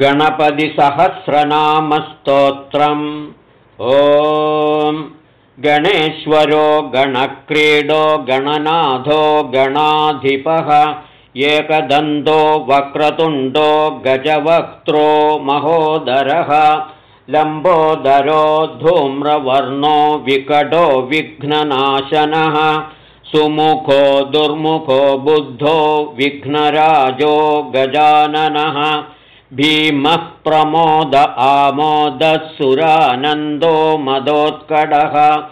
गणपतिसहस्रनामस्तोत्रम्। ॐ गणेश्वरो गणक्रीडो गणनाथो गणाधिपः एकदन्तो वक्रतुण्डो गजवक्त्रो महोदरः लम्बोदरो धूम्रवर्णो विकटो विघ्ननाशनः सुमुखो दुर्मुखो बुद्धो विघ्नराजो गजाननः भीमः प्रमोद आमोदसुरानन्दो मदोत्कडः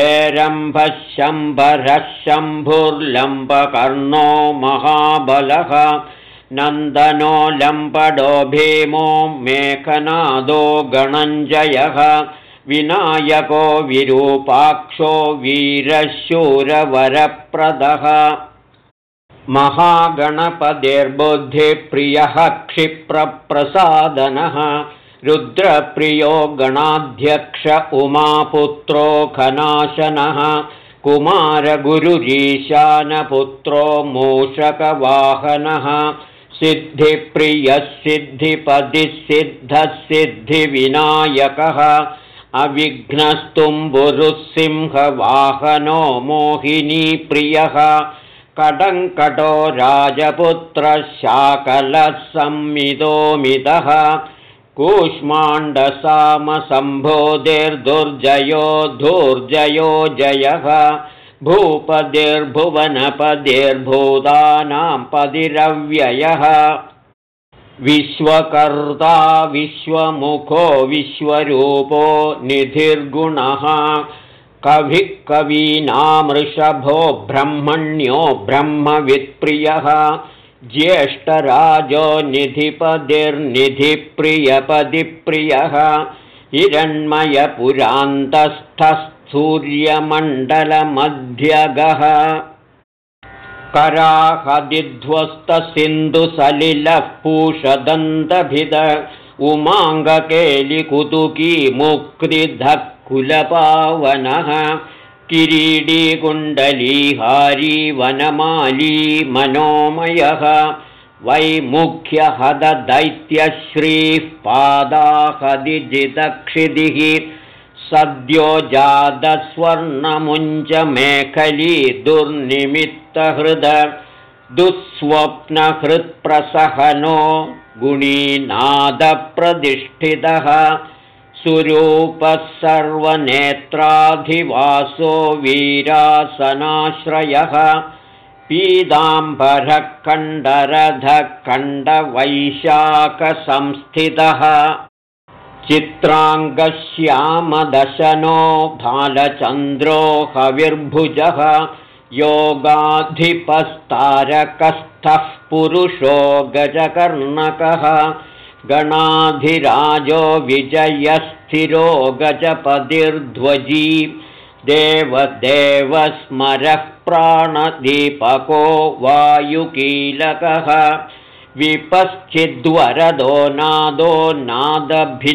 एरम्भः शम्भरः शम्भुर्लम्बकर्णो महाबलः। नन्दनो लम्बडो भीमो मेघनादो गणञ्जयः। विनायको विरूपाक्षो वीरशूरवरप्रदः महागणपतिर्बुद्धिप्रियः क्षिप्रप्रसादनः। रुद्रप्रियो गणाध्यक्ष उमापुत्रो खनाशनः। कुमारगुरुरीशानपुत्रो मूषकवाहनः। सिद्धिप्रियः सिद्धिपतिः सिद्धिविनायकः अविघ्नस्तुम्बुरुसिंहवाहनो मोहिनीप्रियः कडङ्कटो राजपुत्रशाकलः संमिदोमिदः कूष्माण्डसामसम्भोधिर्दुर्जयो धूर्जयो जयः भूपतिर्भुवनपतिर्भूतानां पतिरव्ययः विश्वकर्ता विश्वमुखो विश्वरूपो निधिर्गुणः कविः कवीनामृषभो ब्रह्मण्यो ब्रह्मवित्प्रियः ज्येष्ठराजो निधिपतिर्निधिप्रियपदिप्रियः हिरण्मयपुरान्तस्थसूर्यमण्डलमध्यगः कराहदिध्वस्तसिन्धुसलिलः पूषदन्तभिद उमाङ्गकेलिकुतुकी मुक्तिधः कुलपावनः किरीडीकुण्डलीहारी वनमाली मनोमयः वैमुख्यहददैत्यश्रीः पादाहदिजितक्षिदिः सद्यो जातस्वर्णमुञ्चमेखली दुर्निमित्तहृद दुःस्वप्नहृत्प्रसहनो गुणीनादप्रतिष्ठितः सुरूपः सर्वनेत्राधिवासो वीरासनाश्रयः। पीताम्बरः कण्डरधकण्डवैशाखसंस्थितः चित्राङ्गश्यामदशनो भालचन्द्रो हविर्भुजः। योगाधिपस्तारकस्थः पुरुषो गजकर्णकः गणाधिराजो विजयस्थिरो गजपतिर्ध्वजी देवदेवस्मरः प्राणदीपको वायुकीलकः विपश्चिद्वरदो नादो नादभिन्नमहाचलः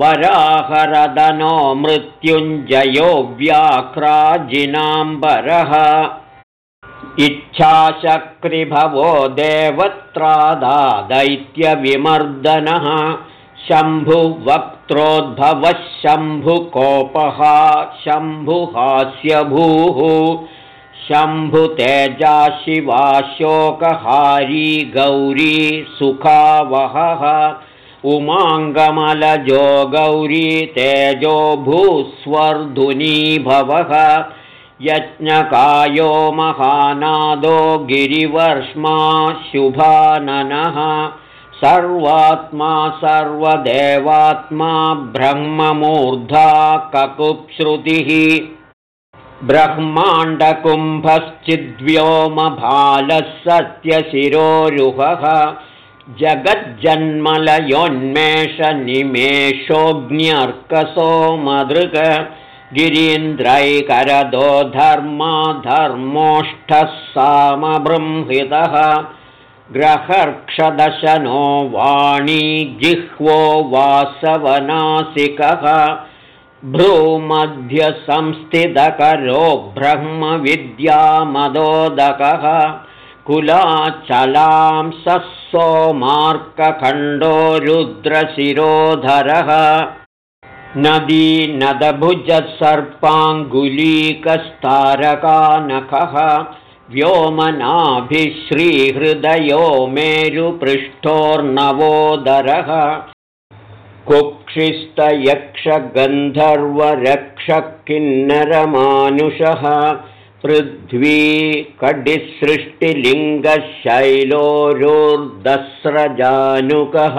वराहरदनो मृत्युञ्जयो व्याघ्राजिनाम्बरः इच्छाशक्रिभवो देवत्रादा दैत्यविमर्दनः शम्भुवक्त्रोद्भवः शम्भुकोपः शम्भुहास्यभूः। शम्भुतेजा शिवाशोकहारी गौरी सुखावहः। उमाङ्गमलजो गौरी तेजो भूस्वर्धुनी भवः यज्ञकायो महानादो गिरिवर्ष्मा शुभाननः। सर्वात्मा सर्वदेवात्मा ब्रह्ममूर्धा ककुप्श्रुतिः ब्रह्माण्डकुम्भश्चिद्व्योमभालः सत्यशिरोरुहः जगज्जन्मलयोन्मेषनिमेषोऽग्न्यर्कसोमदृग गिरीन्द्रैकरदो धर्मा धर्मोष्ठः सामबृंहितः ग्रहर्क्षदशनो वाणी जिह्वो वासवनासिकः भ्रूमध्यसंस्थितकरो ब्रह्मविद्यामदोदकः कुलाचलां सोमार्कखण्डो रुद्रशिरोधरः नदी नदभुजसर्पाङ्गुलीकस्तारकानखः व्योमनाभिश्रीहृदयो मेरुपृष्ठोर्नवोदरः। कुक्षिस्तयक्षगन्धर्वरक्षकिन्नरमानुषः पृथ्वी कडिसृष्टिलिङ्गशैलोरुर्दस्रजानुकः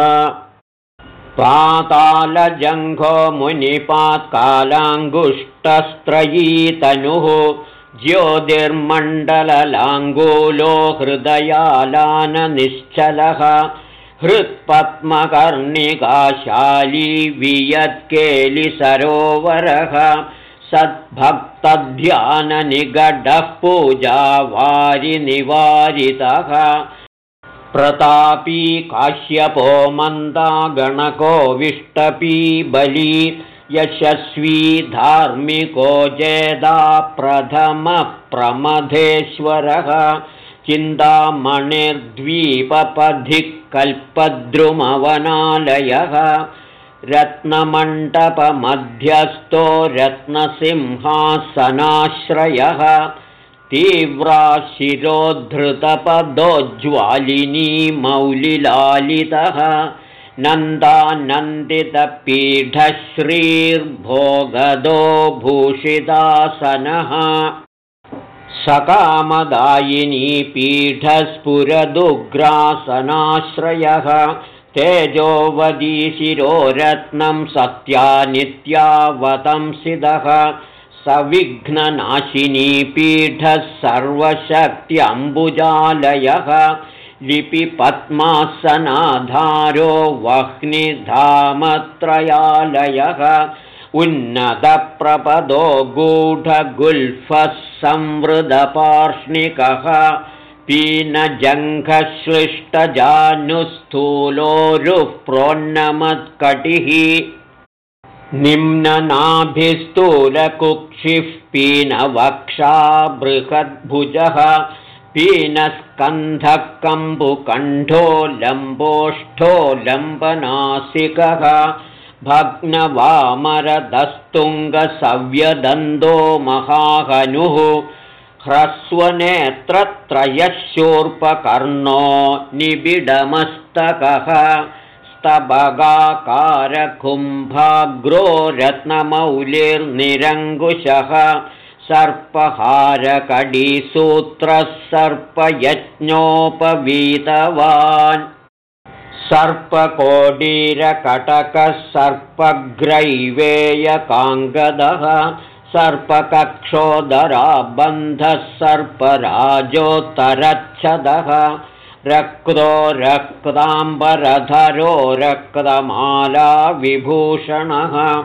पातालजङ्घो मुनिपात्कालाङ्गुष्टस्त्रयीतनुः ज्योतिर्मण्डललाङ्गूलो हृदयालाननिश्चलः हृत्पद्मकर्णिकाशाली वियत्केलिसरोवरः सद्भक्तध्याननिगडः पूजा वारिनिवारितः प्रतापी काश्यपो मन्दा गणको विष्टपी बली यशस्वी धार्मिको जेदा प्रथमप्रमथेश्वरः चिन्तामणिर्द्वीपपधिः कल्पद्रुमवनालयः रत्नमण्डपमध्यस्थो रत्नसिंहासनाश्रयः तीव्राशिरोद्धृतपदोज्ज्वालिनी मौलिलालितः नन्दानन्दितपीठश्रीर्भोगदो भूषितासनः सकामदायिनी पीठस्फुरदुग्रासनाश्रयः तेजोवदीशिरोरत्नं सत्यानित्यावतंसिदः सविघ्ननाशिनी पीठः सर्वशक्त्यम्बुजालयः। लिपिपद्मासनाधारो वह्निधामत्रयालयः। उन्नतप्रपदो गूढगुल्फः संवृदपार्ष्णिकः पीनजङ्घश्लिष्टजानुस्थूलोरुः प्रोन्नमत्कटिः निम्ननाभिस्थूलकुक्षिः पीनवक्षा बृहद्भुजः पीनस्कन्धः कम्बुकण्ठो लम्बोष्ठो लम्बनासिकः भग्नवामरदस्तुङ्गसव्यदन्तो महाहनुः ह्रस्वनेत्रत्रयशूर्पकर्णो निबिडमस्तकः स्तबगाकारकुम्भाग्रो रत्नमौलिर्निरङ्कुशः सर्पहारकडीसूत्रः सर्पयज्ञोपवीतवान् सर्पकोडीरकटकः सर्पग्रैवेयकाङ्गदः सर्पकक्षोदराबन्धः सर्पराजोत्तरच्छदः रक्तो रक्ताम्बरधरो रक्तमाला विभूषणः।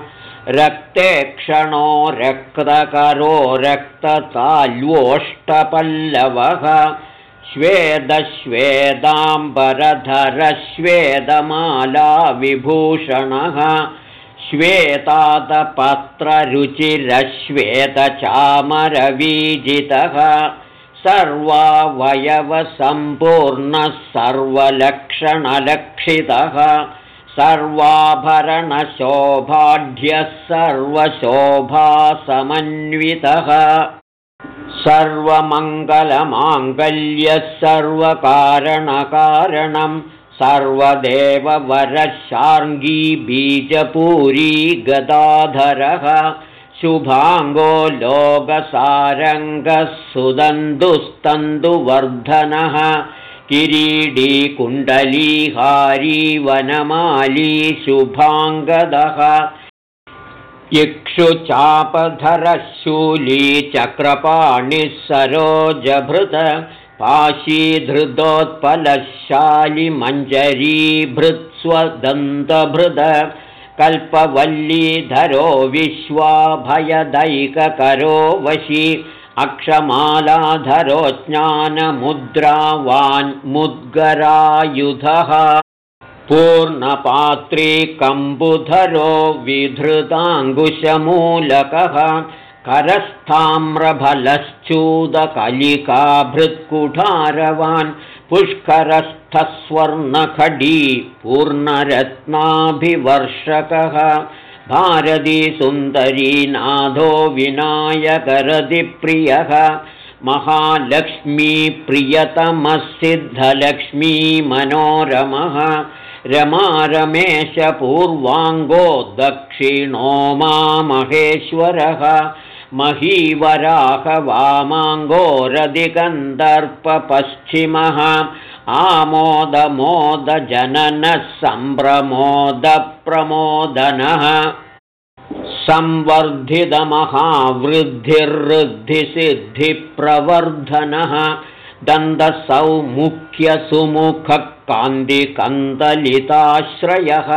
रक्तेक्षणो रक्तकरो रक्तताल्वोष्टपल्लवः। श्वेदश्वेदाम्बरधरश्वेदमाला विभूषणः। श्वेतातपत्ररुचिरश्वेतचामरवीजितः सर्वावयवसम्पूर्णः सर्वलक्षणलक्षितः सर्वाभरणशोभाढ्यः सर्वशोभासमन्वितः। सर्वमङ्गलमाङ्गल्यः सर्वकारणकारणं। सर्वदेववरशार्ङ्गी बीजपूरी गदाधरः शुभाङ्गो लोकसारङ्गः सुदन्तुस्तन्तुवर्धनः किरीडी कुण्डलीहारी वनमाली शुभाङ्गदः इक्षुचापधरशूली चक्रपाणिः सरोजभृत पाशीधृतोत्पलशालिमञ्जरीभृत्स्वदन्तभृद कल्पवल्लीधरो विश्वाभयदैककरो वशी अक्षमालाधरो ज्ञानमुद्रावान्मुद्गरायुधः पूर्णपात्री कम्बुधरो विधृताङ्कुशमूलकः करस्थाम्रफलश्चूदकलिकाभृत्कुठारवान् पुष्करस्थस्वर्णखडी पूर्णरत्नाभिवर्षकः भारतीसुन्दरी नाथो विनायकरदिप्रियः महालक्ष्मीप्रियतमसिद्धलक्ष्मी मनोरमः रमारमेशपूर्वाङ्गो दक्षिणो मा महीवराहवामाङ्गोरधिकन्दर्पपश्चिमः आमोदमोदजननः सम्प्रमोदप्रमोदनः संवर्धितमहावृद्धिर्वृद्धिसिद्धिप्रवर्धनः दन्तसौमुख्यसुमुखः कान्तिकन्दलिताश्रयः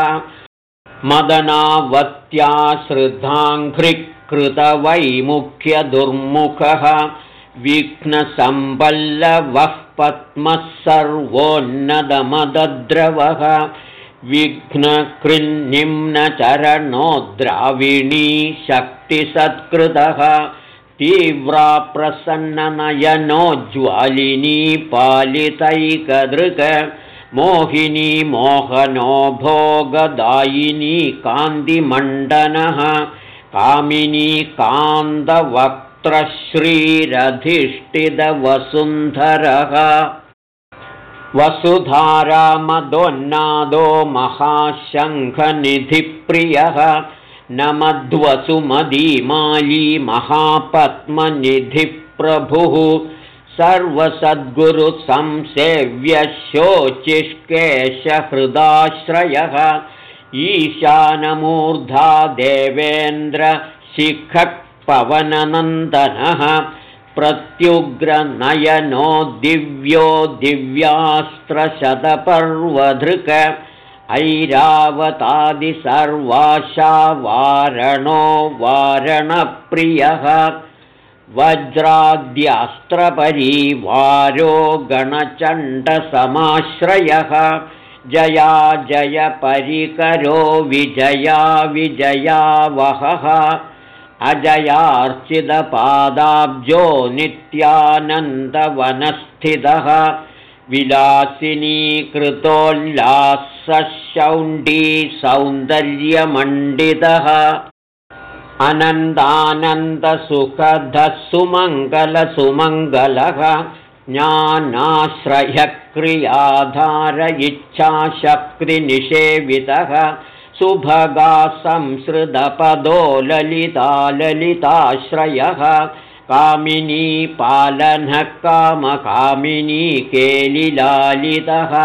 मदनावत्याश्रिताङ्घ्रिकृतवैमुख्यदुर्मुखः विघ्नसम्बल्लवः पद्मः सर्वोन्नतमदद्रवः विघ्नकृन्निम्नचरणो द्राविणी शक्तिसत्कृतः तीव्रा प्रसन्ननयनोज्ज्वालिनी पालितैकदृक मोहिनी मोहनो भोगदायिनी कान्तिमण्डनः कामिनी कान्तवक्त्रश्रीरधिष्ठितवसुन्धरः वसुधारामदोन्नादो महाशङ्खनिधिप्रियः। नमध्वसुमदीमाली महापद्मनिधिप्रभुः। सर्वसद्गुरुसंसेव्यशोचिष्केशहृदाश्रयः ईशानमूर्धा देवेन्द्रशिखपवननन्दनः प्रत्युग्रनयनो दिव्यो दिव्यास्त्रशतपर्वधृक ऐरावतादिसर्वाशा वारणो वारणप्रियः वज्राद्यास्त्रपरीवारो गणचण्डसमाश्रयः जया जय परिकरो विजया विजयावहः अजयार्चितपादाब्जो नित्यानन्दवनस्थितः। विलासिनीकृतोल्लासशौण्डी सौन्दर्यमण्डितः। अनन्दानन्दसुखधः सुमङ्गलसुमङ्गलः ज्ञानाश्रयक्रियाधार इच्छाशक्तिनिषेवितः सुभगा संसृतपदो ललिताललिताश्रयः कामिनी पालनः कामकामिनी केलिलालितः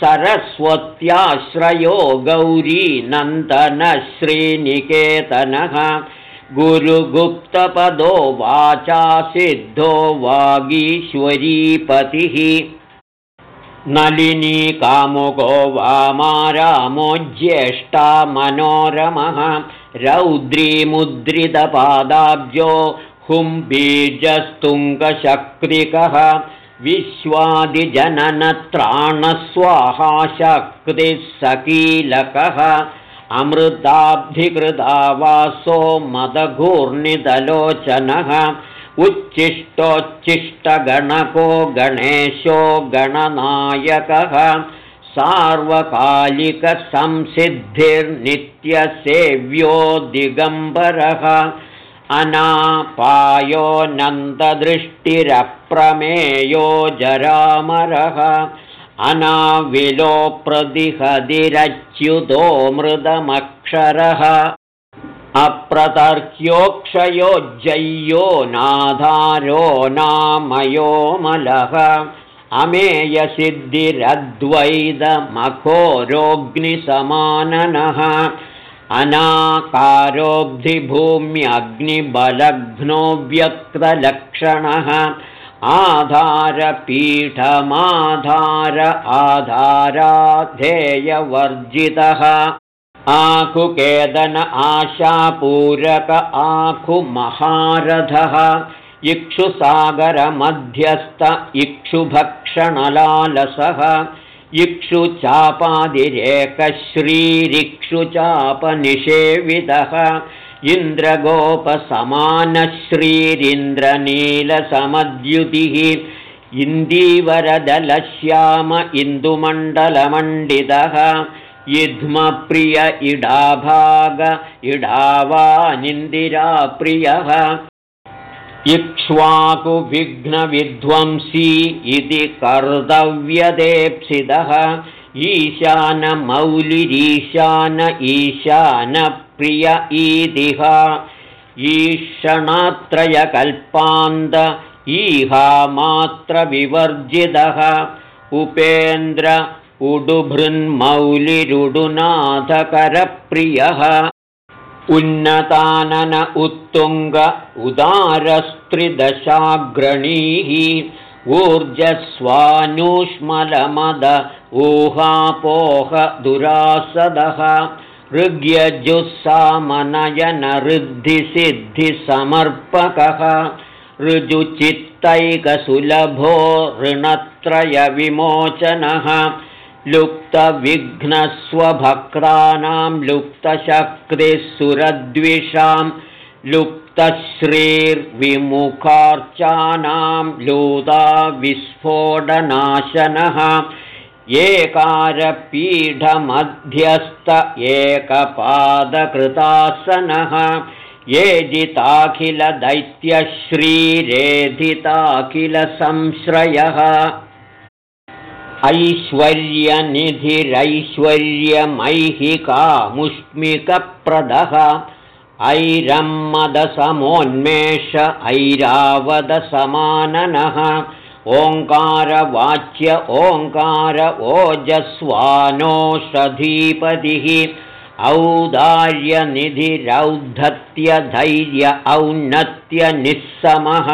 सरस्वत्याश्रयो गौरी नन्दनश्रीनिकेतनः गुरुगुप्तपदो वाचा सिद्धो वागीश्वरीपतिः। नलिनी कामुको वामारामो ज्येष्ठा मनोरमः। रौद्रीमुद्रितपादाब्जो हुम्बीजस्तुङ्गशक्तिकः विश्वादिजननत्राणस्वाहा शक्तिः सकीलकः अमृताब्धिकृता वासो मदघूर्णितलोचनः उच्छिष्टोच्छिष्टगणको गणेशो गणनायकः सार्वकालिकसंसिद्धिर्नित्यसेव्यो दिगम्बरः अनापायो नन्ददृष्टिरप्रमेयो जरामरः अनाविलो प्रतिहदिरच्युतो मृदमक्षरः। अप्रतर्क्योक्षयो नाधारो नामयोमलः अमेयसिद्धिरद्वैतमखोरोऽग्निसमाननः अनाकारोऽब्धिभूम्यग्निबलघ्नो व्यक्तलक्षणः आधारपीठमाधार आधाराधेयवर्जितः आखुकेदन आशापूरक आखुमहारथः इक्षुसागरमध्यस्थ इक्षुभक्षणलालसः। इक्षुचापादिरेकश्रीरिक्षुचापनिषेवितः इन्द्रगोपसमानश्रीरिन्द्रनीलसमद्युतिः इन्दीवरदलश्याम इन्दुमण्डलमण्डितः युध्मप्रिय इडाभाग इडावानिन्दिराप्रियः इक्ष्वाकुविघ्नविध्वंसी इति कर्तव्यदेप्सितः ईशानमौलिरीशान ईशानप्रिय ईदिह। ईषणात्रयकल्पान्त ईहामात्रविवर्जितः उपेन्द्र उडुभृन्मौलिरुडुनाथकरप्रियः। उन्नतानन उत्तुङ्ग उदारस्त्रिदशाग्रणीः। ऊर्जस्वानुष्मलमद ऊहापोह दुरासदः ऋग्यजुस्सामनयनऋद्धिसिद्धिसमर्पकः। ऋजुचित्तैकसुलभो ऋणत्रयविमोचनः। लुप्तविघ्नस्वभक्तानां लुप्तशक्तिः सुरद्विषां लुप्तश्रीर्विमुखार्चानां लूता विस्फोटनाशनः एकारपीठमध्यस्त एकपादकृतासनः येजिताखिलदैत्यश्रीरेधिताखिलसंश्रयः। ऐश्वर्यनिधिरैश्वर्यमैहिकामुष्मिकप्रदः ऐरम्मदसमोन्मेष ऐरावदसमाननः ओङ्कारवाच्य ओङ्कार ओजस्वानोषधीपतिः औदार्यनिधिरौद्धत्यधैर्य औन्नत्यनिःसमः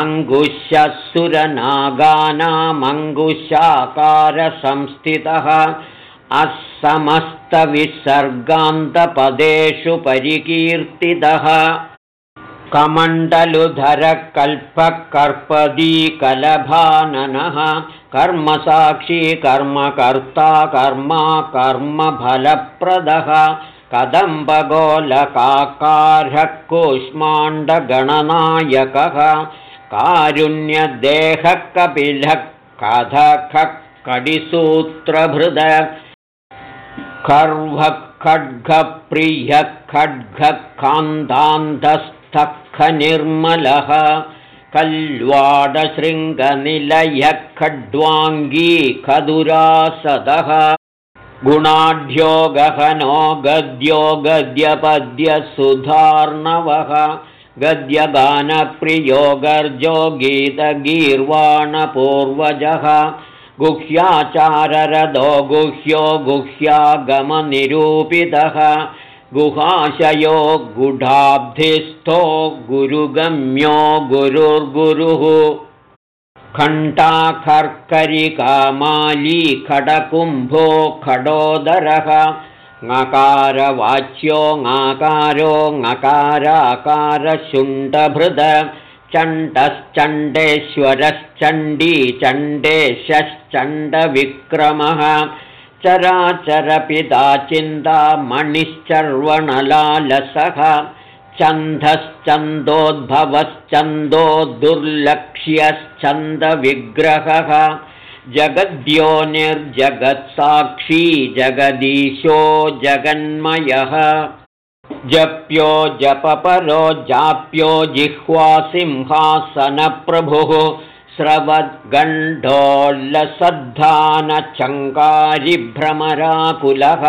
अङ्गुशसुरनागानामङ्गुशाकारसंस्थितः असमस्तविसर्गान्तपदेषु परिकीर्तितः कमण्डलुधरकल्पकर्पदीकलभाननः कर्मसाक्षी कर्मकर्ता कर्मा कर्मफलप्रदः कदम्बगोलकाकारः कूष्माण्डगणनायकः कडिसूत्रभृद खर्वः खड्गप्रियः खड्गकान्तान्धस्थखनिर्मलः कल्वाडशृङ्गनिलयः खड्वाङ्गी खदुरासदः। गुणाढ्यो गहनो गद्यो गद्यपद्यसुधार्णवः गद्यगानप्रियो गर्जो गीतगीर्वाणपूर्वजः गुह्याचाररदो गुह्यो गुह्यागमनिरूपितः गुहाशयो गुढाब्धिस्थो गुरुगम्यो गुरुर्गुरुः। खण्टाखर्करिकामाली खडकुम्भो खडोदरः। ङकारवाच्यो ङाकारो ङकाराकारशुण्डभृद। चण्डश्चण्डेश्वरश्चण्डी चण्डेशश्चण्डविक्रमः चराचरपिता चिन्तामणिश्चर्वणलालसः छन्दश्चन्दोद्भवश्चन्दो दुर्लक्ष्यश्चन्दविग्रहः जगद्यो निर्जगत्साक्षी जगदीशो जगन्मयः। जप्यो जपपरो जाप्यो जिह्वासिंहासनप्रभुः स्रवद्गण्डोल्लसद्धानचङ्कारिभ्रमराकुलः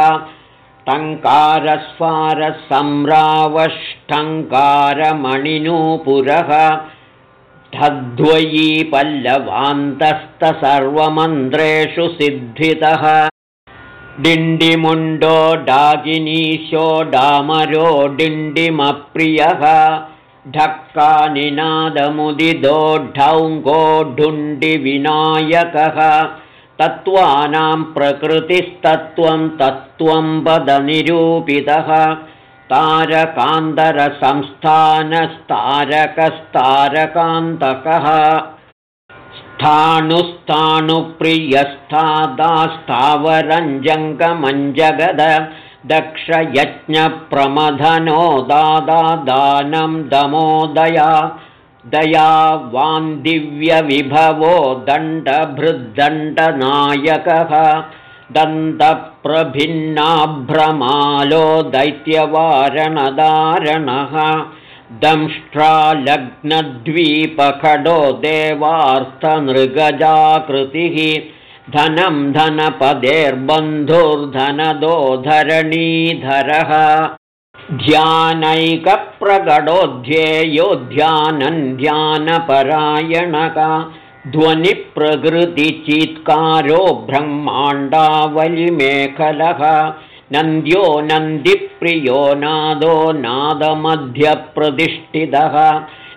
टङ्कारस्वारसम्रावष्टङ्कारमणिनूपुरः ठद्वयी पल्लवान्तस्तसर्वमन्त्रेषु सिद्धितः। डिण्डिमुण्डो डाकिनीशो डामरो डिण्डिमप्रियः ढक्कानिनादमुदिदो ढौङ्गोढुण्डिविनायकः तत्त्वानां प्रकृतिस्तत्त्वं तत्त्वं पदनिरूपितः तारकान्तरसंस्थानस्तारकस्तारकान्तकः। स्थाणुस्ताणुप्रियस्तादास्तावरञ्जङ्गमञ्जगद दक्षयज्ञप्रमथनो दादादानं दमोदया दया वान्दिव्यविभवो दण्डभृद्दण्डनायकः दन्तप्रभिन्नाभ्रमालो दैत्यवारणदारणः दंष्ट्रालग्नद्वीपखडो देवार्थनृगजाकृतिः धनं धनपदेर्बन्धुर्धनदो धरणीधरः ध्यानैकप्रगडोऽध्येयो ध्यानं ध्यानपरायणक ध्वनिप्रकृतिचीत्कारो ब्रह्माण्डावलिमेखलः। नन्द्यो नन्दिप्रियो नादो नादमध्यप्रतिष्ठितः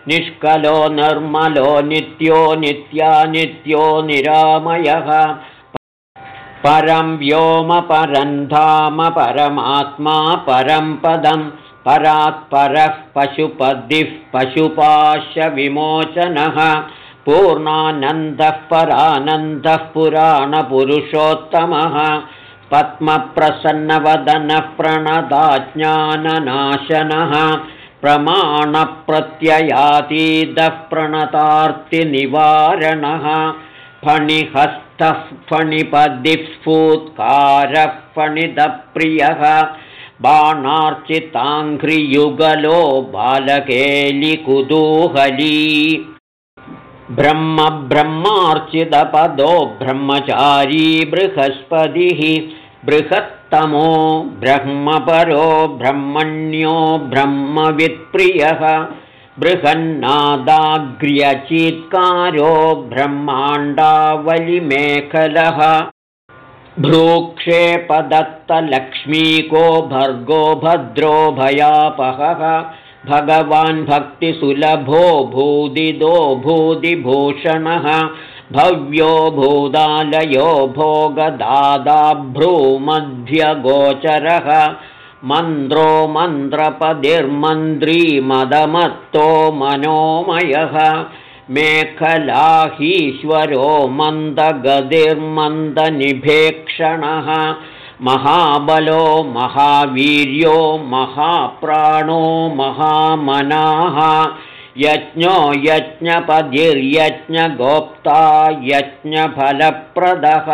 निष्कलो निर्मलो नित्यो नित्यानित्यो निरामयः। परं व्योम परं धाम परमात्मा परं पदं। परात्परः पशुपदिः पशुपाशविमोचनः। पूर्णानन्दः परानन्दः पुराणपुरुषोत्तमः। पद्मप्रसन्नवदनः प्रणदाज्ञाननाशनः प्रमाणप्रत्ययातीतः प्रणतार्तिनिवारणः फणिहस्तः फणिपदिस्फूत्कारः फणिदप्रियः बाणार्चिताङ्घ्रियुगलो बालकेलिकुतूहली। ब्रह्म ब्रह्मार्चितपदो ब्रह्मचारी बृहस्पतिः बृहत्तमो ब्रह्मपरो ब्रह्मण्यो ब्रह्मवित्प्रियः बृहन्नादाग्र्यचीत्कारो ब्रह्माण्डावलिमेखलः भ्रूक्षेपदत्तलक्ष्मीको भर्गो भद्रो भयापहः भगवान् भक्तिसुलभो भूदिदो भूदिभूषणः भव्यो भूदालयो भोगदादाभ्रूमध्यगोचरः मन्द्रो मन्त्रपदिर्मन्त्री मदमत्तो मनोमयः। मेखलाहीश्वरो मन्दगतिर्मन्दनिभेक्षणः महाबलो महावीर्यो महाप्राणो महामनाः यज्ञो यज्ञपदिर्यज्ञगोप्ता यज्ञफलप्रदः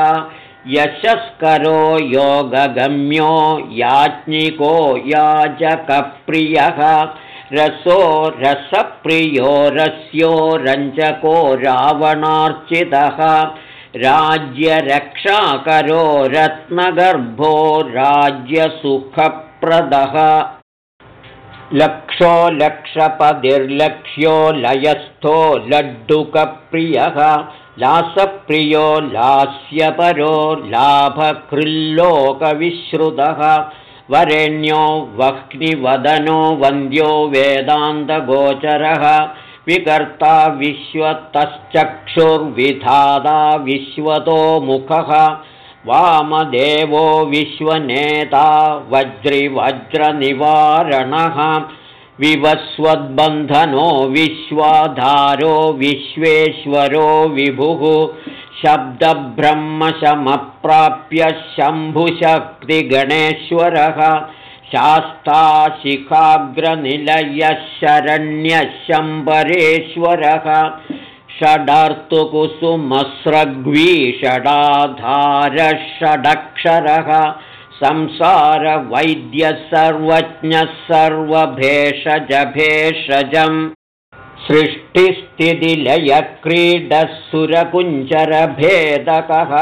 यशस्करो योगगम्यो याज्ञिको याजकप्रियः रसो रसप्रियो रस्यो रञ्जको रावणार्चितः राज्यरक्षाकरो रत्नगर्भो राज्यसुखप्रदः लक्षो लक्षपदिर्लक्ष्यो लयस्थो लड्डुकप्रियः लासप्रियो लास्यपरो लाभकृल्लोकविश्रुतः वरेण्यो वह्निवदनो वन्द्यो वेदान्तगोचरः विकर्ता विश्वतश्चक्षुर्विधाता विश्वतो मुखः वामदेवो विश्वनेता वज्रिवज्रनिवारणः विवस्वद्बन्धनो विश्वाधारो विश्वेश्वरो विभुः शब्दब्रह्मशमप्राप्य शम्भुशक्तिगणेश्वरः शास्ताशिखाग्रनिलयः शरण्यः शम्बरेश्वरः षडर्तुकुसुमस्रग्वीषडाधारः षडक्षरः संसारवैद्यः सर्वज्ञः सर्वभेषजभेषजम् सृष्टिस्थितिलयक्रीडः सुरकुञ्चरभेदकः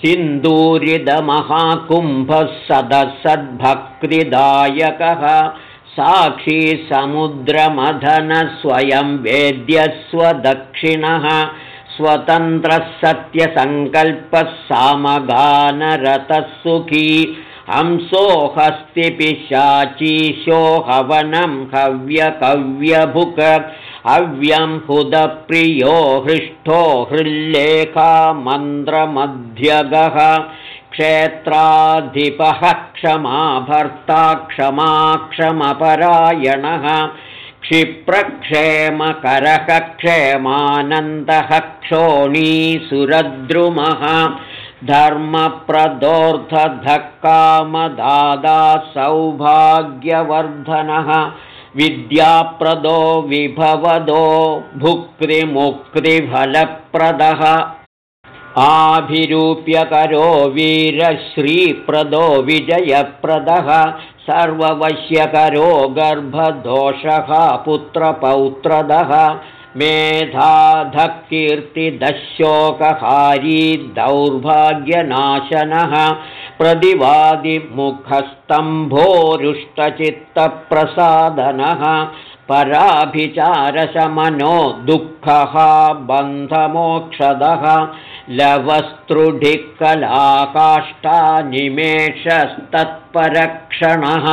सिन्दूरिदमहाकुम्भः सदसद्भक्तिदायकः साक्षी समुद्रमधनस्वयं वेद्यस्वदक्षिणः स्वतन्त्रः सत्यसङ्कल्पः सामगानरतः सुखी हंसो हस्तिपिशाचीशो हवनं हव्यकव्यभुक हव्यं हुदप्रियो हृष्ठो हृल्लेखा मन्त्रमध्यगः क्षेत्राधिपः क्षमा भर्ता क्षमा क्षमपरायणः क्षिप्रक्षेमकरः क्षेमानन्दः क्षोणीसुरद्रुमः धर्मप्रदोऽर्थधक्कामदादा सौभाग्यवर्धनः विद्याप्रदो विभवदो भुक्तिमुक्तिफलप्रदः आभिरूप्यकरो वीरश्रीप्रदो विजयप्रदः सर्ववश्यकरो गर्भदोषः पुत्रपौत्रदः मेधाधकीर्तिदशोकहारी दौर्भाग्यनाशनः प्रतिवादिमुखस्तम्भोरुष्टचित्तप्रसादनः पराभिचारशमनो दुःखः बन्धमोक्षदः लवस्तृढिक्कलाकाष्ठानिमेषस्तत्परक्षणः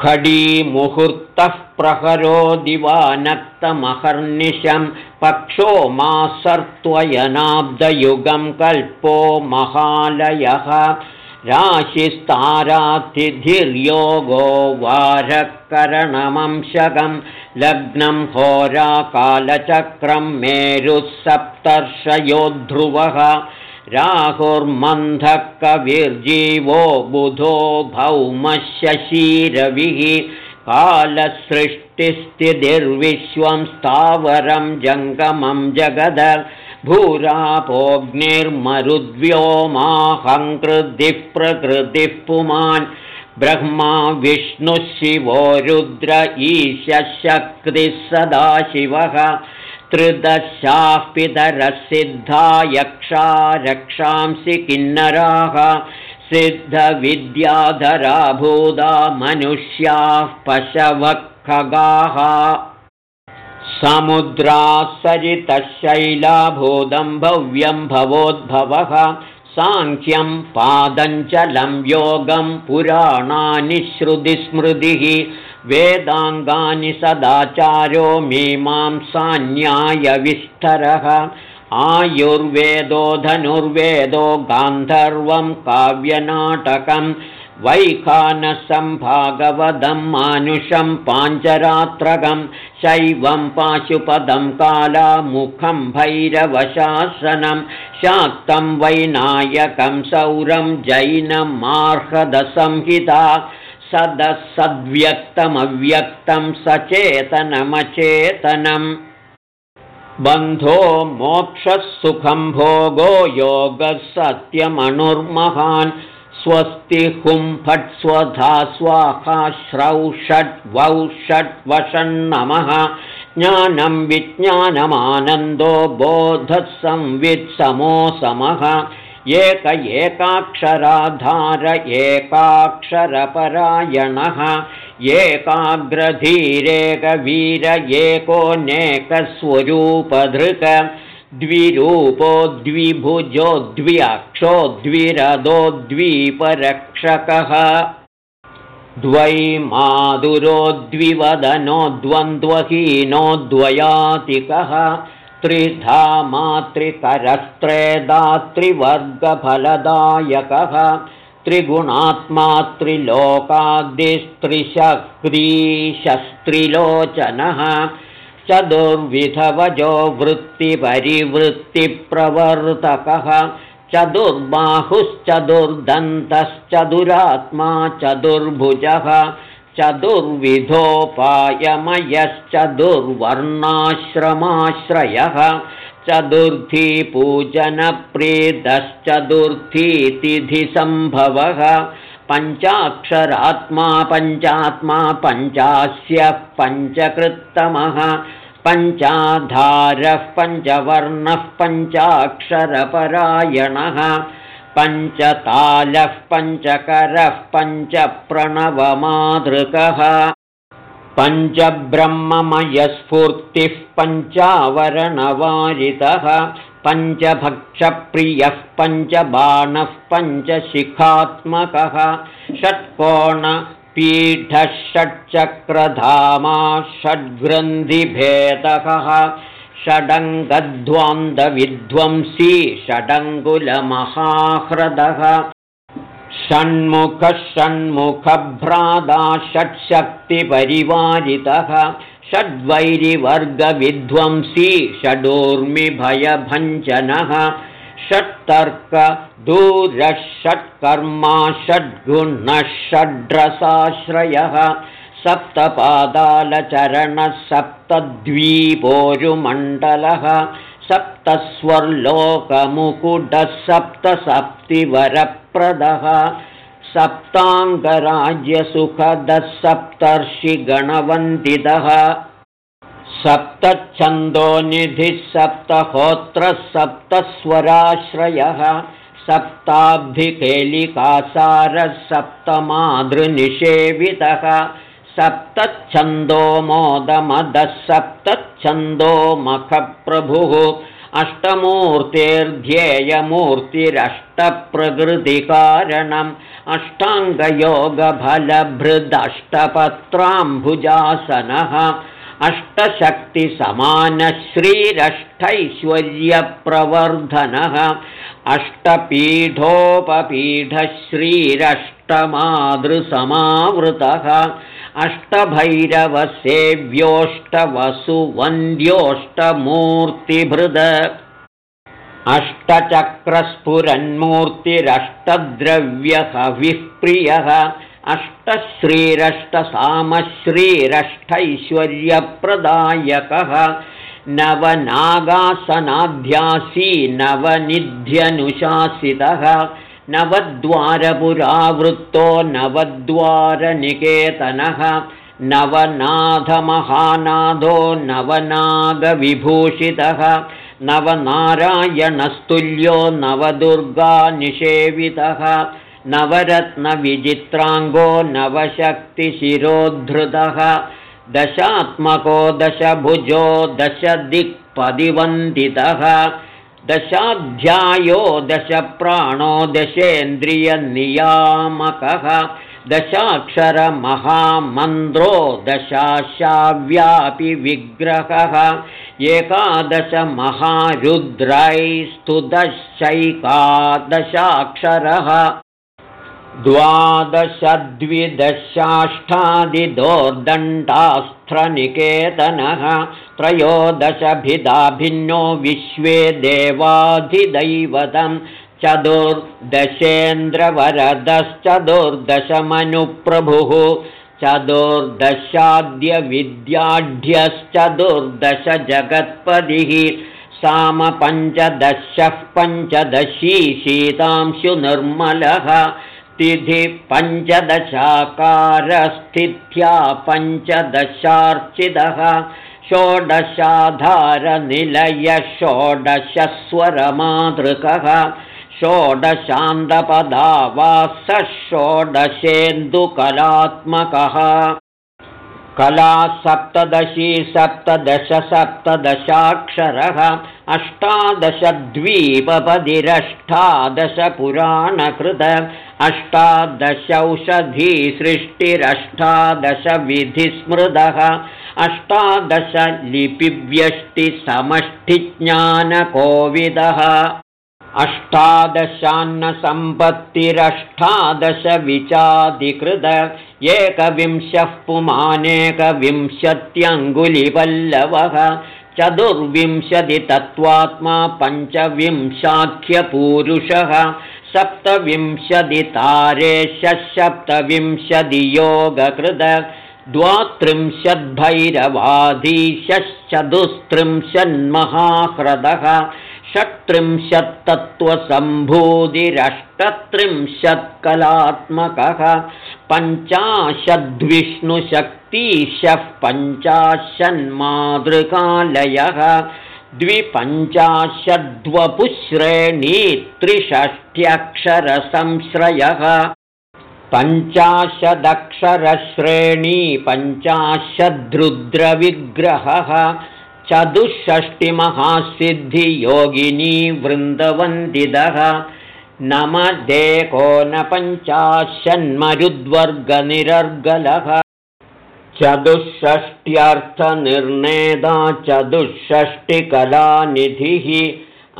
खडीमुहूर्तः प्रहरो दिवानक्तमहर्निशं। पक्षो मासर्त्वयनाब्दयुगं कल्पो महालयः राशिस्तारातिथिर्योगो वारकरणमंशकं लग्नं होराकालचक्रं मेरुः सप्तर्षयोध्रुवः राहुर्मन्धः कविर्जीवो बुधो भौमशशीरविः कालसृष्टिस्थितिर्विश्वं स्थावरं जङ्गमं जगद भूरापोऽग्निर्मरुद्व्योमाहङ्कृतिः प्रकृतिः पुमान् ब्रह्मा विष्णुः शिवो रुद्र ईशक्तिः सदाशिवः त्रिदशाः पितरसिद्धा यक्षा रक्षांसि किन्नराः। सिद्धविद्याधरा भूदा मनुष्याः पशवः खगाः समुद्रासरितशैलाभूतं भव्यं भवोद्भवः साङ्ख्यं पादञ्चलं योगं पुराणानि श्रुतिस्मृतिः वेदाङ्गानि सदाचारो मीमांसान्यायविस्तरः आयुर्वेदो धनुर्वेदो गान्धर्वं काव्यनाटकं वैखानसं भागवदं मानुषं पाञ्चरात्रकं शैवं पाशुपदं कालामुखं भैरवशासनं शाक्तं वैनायकं सौरं जैनमार्हदसंहिता सदसद्व्यक्तमव्यक्तं सचेतनमचेतनम् बन्धो मोक्षः सुखं भोगो योगः सत्यमणुर्महान् स्वस्ति हुं फट् स्वधा स्वाहा श्रौ षट् वौ षट् वषन्नमः ज्ञानं विज्ञानमानन्दो बोधः संवित्समो समः एक एकाक्षराधार एकाक्षरपरायणः। एकाग्रधीरेकवीर एकोऽनेकस्वरूपधृक द्विरूपो द्विभुजो द्व्यक्षो द्विरदो द्वीपरक्षकः द्वैमाधुरो द्विवदनो द्वन्द्वहीनो द्वयातिकः त्रिधा मातृकरस्त्रेदात्रिवर्गफलदायकः त्रिगुणात्मा त्रिलोकादिस्त्रिशक्रीशस्त्रिलोचनः चतुर्विधवजो वृत्तिपरिवृत्तिप्रवर्तकः। चतुर्बाहुश्चतुर्दन्तश्चतुरात्मा चतुर्भुजः। चतुर्विधोपायमयश्चतुर्वर्णाश्रमाश्रयः। चतुर्थी पूजनप्रीतश्चतुर्थीतिथिसम्भवः पञ्चाक्षरात्मा पञ्चात्मा पञ्चास्यः पञ्चकृत्तमः पञ्चाधारः पञ्चवर्णः पञ्चाक्षरपरायणः पञ्चतालः पञ्चकरः पञ्चप्रणवमातृकः पञ्चब्रह्ममयस्फूर्तिः पञ्चावरणवारितः पञ्चभक्षप्रियः पञ्चबाणः पञ्चशिखात्मकः षट्कोणपीठः षट्चक्रधामा षड्ग्रन्थिभेदकः षडङ्गध्वान्तविध्वंसी षडङ्गुलमहाह्रदः षण्मुखः षण्मुखभ्रादा षट्शक्तिपरिवारितः षड्वैरिवर्गविध्वंसी षडूर्मिभयभञ्जनः दूरः षट्कर्मा षड्गुणः षड्रसाश्रयः सप्तपादालचरणः सप्तद्वीपोरुमण्डलः सप्तस्वर्लोकमुकुटः सप्तसप्तिवरप्रदः सप्ताङ्गराज्यसुखदः सप्तर्षिगणवन्दितः सप्तच्छन्दोनिधिः सप्तहोत्रः सप्तस्वराश्रयः सप्ताब्धिकेलिकासारः सप्तमातृनिषेवितः सप्तच्छन्दो मोदमदः सप्तच्छन्दो मखप्रभुः अष्टमूर्तेर्ध्येयमूर्तिरष्टप्रकृतिकारणम् अष्टाङ्गयोगफलभृदष्टपत्राम्भुजासनः अष्टशक्तिसमानश्रीरष्टैश्वर्यप्रवर्धनः अष्टपीठोपपीठश्रीरष्टमातृसमावृतः अष्टभैरवसेव्योष्टवसुवन्द्योष्टमूर्तिभृद अष्टचक्रस्फुरन्मूर्तिरष्टद्रव्यहविःप्रियः। अष्टश्रीरष्टसामश्रीरष्टैश्वर्यप्रदायकः। नवनागासनाध्यासी नवनिध्यनुशासितः नवद्वारपुरावृत्तो नवद्वारनिकेतनः नवनाथमहानादो नवनागविभूषितः नवनारायणस्तुल्यो नवदुर्गानिषेवितः नवरत्नविचित्राङ्गो नवशक्तिशिरोद्धृतः दशात्मको दशभुजो दशदिक्पदिवन्दितः दशाध्यायो दशप्राणो दशेन्द्रियनियामकः दशाक्षरमहामन्द्रो दशाशाव्यापि विग्रहः एकादशमहारुद्रैस्तु दशैकादशाक्षरः द्वादशद्विदशाष्टादिदोर्दण्डास्त्रनिकेतनः त्रयोदशभिधा भिन्नो विश्वे देवाधिदैवतं चतुर्दशेन्द्रवरदश्चतुर्दशमनुप्रभुः चतुर्दशाद्यविद्याढ्यश्चतुर्दशजगत्पदिः सामपञ्चदशः पञ्चदशी शीतांशुनिर्मलः तिथि पञ्चदशाकारस्थित्या पञ्चदशार्चितः षोडशाधारनिलय षोडशस्वरमातृकः षोडशान्तपदा षोडशेन्दुकलात्मकः कला सप्तदशी सप्तदश सप्तदशाक्षरः अष्टादशद्वीपपदिरष्टादशपुराणकृत अष्टादशौषधीसृष्टिरष्टादशविधिस्मृतः अष्टादशलिपिव्यष्टिसमष्टिज्ञानकोविदः। अष्टादशान्नसम्पत्तिरष्टादशविचाधिकृत एकविंशः पुमानेकविंशत्यङ्गुलिपल्लवः चतुर्विंशतितत्त्वात्मा पञ्चविंशाख्यपूरुषः सप्तविंशतितारेशः सप्तविंशतियोगकृत द्वात्रिंशद्भैरवाधीशश्चतुस्त्रिंशन्महाह्रदः षट्त्रिंशत्तत्त्वसम्भूतिरष्टत्रिंशत्कलात्मकः पञ्चाशद्विष्णुशक्तीशः पञ्चाशन्मातृकालयः द्विपञ्चाशद्वपुश्रेणी त्रिषष्ट्यक्षरसंश्रयः पञ्चाशदक्षरश्रेणी पञ्चाशद्रुद्रविग्रहः। चतुष्षष्टिमहासिद्धियोगिनी वृन्दवन्दितः। नमदेकोनपञ्चाशन्मरुद्वर्गनिरर्गलः चतुष्षष्ट्यर्थनिर्णेदा चतुष्षष्टिकलानिधिः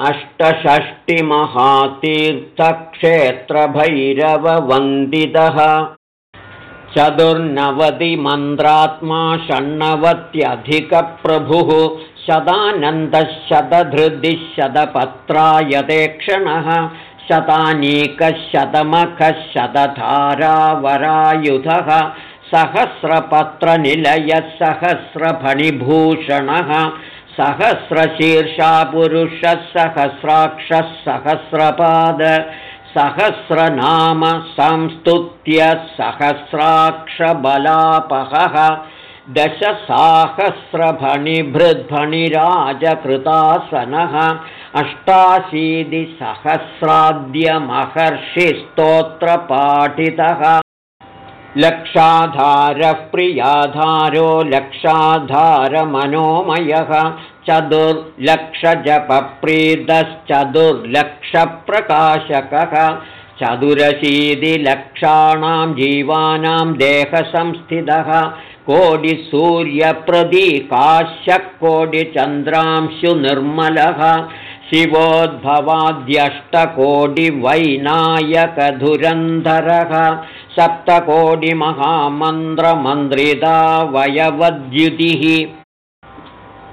अष्टषष्टिमहातीर्थक्षेत्रभैरववन्दितः। चतुर्नवतिमन्त्रात्मा षण्णवत्यधिकप्रभुः शतानन्दशतधृदिः शतपत्रायते क्षणः शतानीकशतमखः शतधारावरायुधः सहस्रपत्रनिलयः सहस्रफणिभूषणः सहस्रशीर्षापुरुषः सहस्राक्षः सहस्रपाद सहस्रनाम संस्तुत्य सहस्राक्षबलापहः दशसाहस्रफणिभृद्फणिराजकृतासनः अष्टाशीतिसहस्राद्यमहर्षिस्तोत्रपाठितः लक्षाधारः प्रियाधारो लक्षाधारमनोमयः चतुर्लक्षजपप्रीतश्चतुर्लक्षप्रकाशकः चतुरशीतिलक्षाणां जीवानां देहसंस्थितः कोटिसूर्यप्रदीकाश्यकोटिचन्द्रांशुनिर्मलः शिवोद्भवाद्यष्टकोटिवैनायकधुरन्धरः सप्तकोटिमहामन्त्रमन्त्रितावयवद्युतिः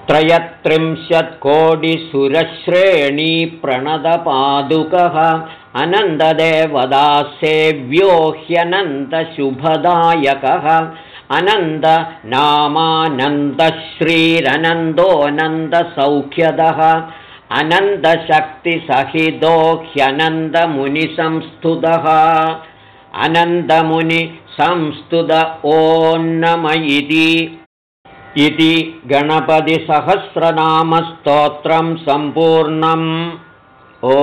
त्रयत्रिंशत्कोटिसुरश्रेणीप्रणदपादुकः अनन्ददेवदासेव्यो ह्यनन्दशुभदायकः अनन्दनामानन्दश्रीरनन्दोऽनन्दसौख्यदः अनन्दशक्तिसहितो ह्यनन्दमुनिसंस्तुतः। अनन्दमुनिसंस्तुत ओन्नम इति। गणपतिसहस्रनामस्तोत्रं सम्पूर्णम्। ओ